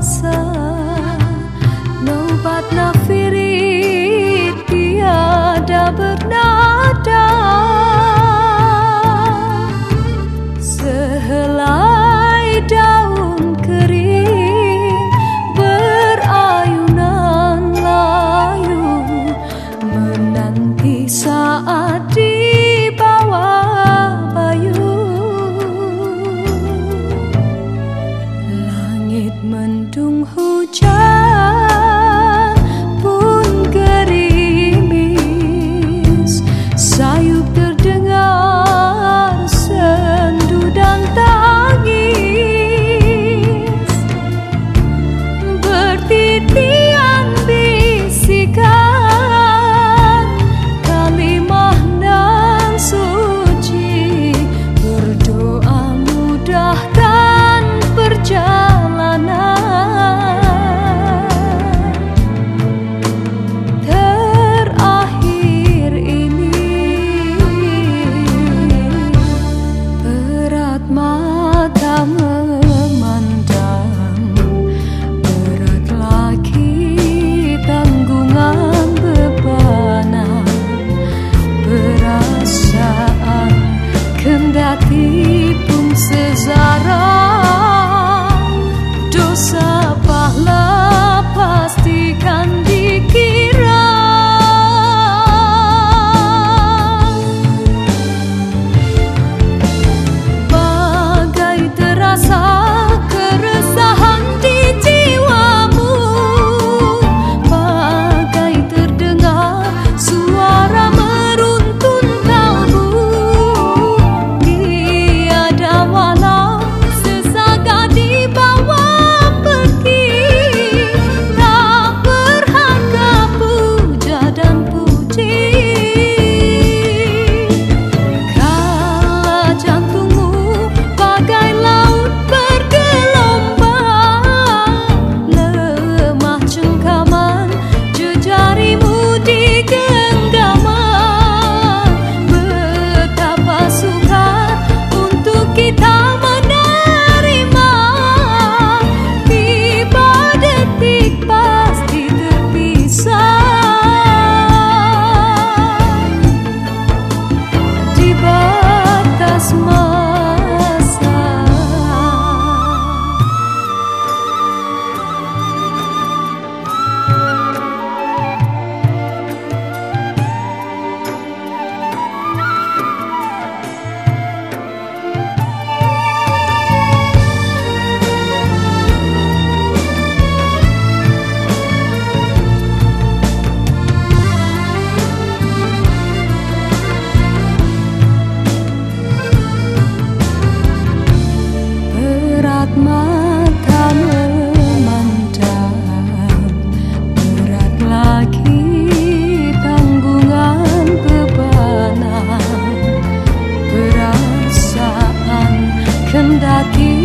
色。you.